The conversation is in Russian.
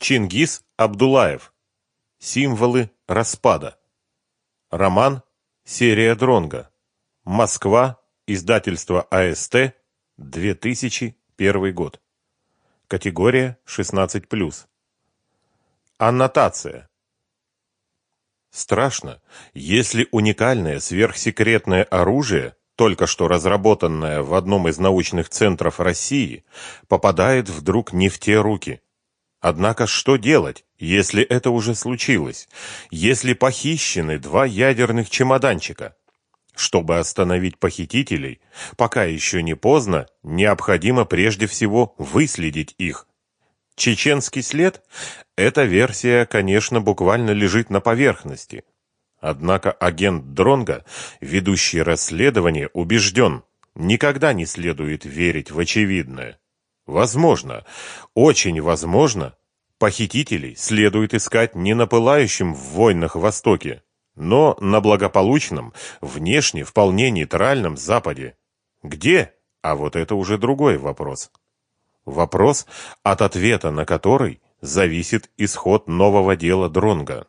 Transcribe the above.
Чингис Абдулаев. Символы распада. Роман Серия Дронга. Москва. Издательство АСТ. 2001 год. Категория 16+. Аннотация. Страшно, если уникальное сверхсекретное оружие, только что разработанное в одном из научных центров России, попадает вдруг не в те руки. Однако что делать, если это уже случилось? Если похищены два ядерных чемоданчика? Чтобы остановить похитителей, пока еще не поздно, необходимо прежде всего выследить их. Чеченский след? Эта версия, конечно, буквально лежит на поверхности. Однако агент Дронга, ведущий расследование, убежден, никогда не следует верить в очевидное. Возможно, очень возможно, похитителей следует искать не на пылающем в войнах Востоке, но на благополучном, внешне вполне нейтральном Западе. Где? А вот это уже другой вопрос. Вопрос, от ответа на который зависит исход нового дела Дронга.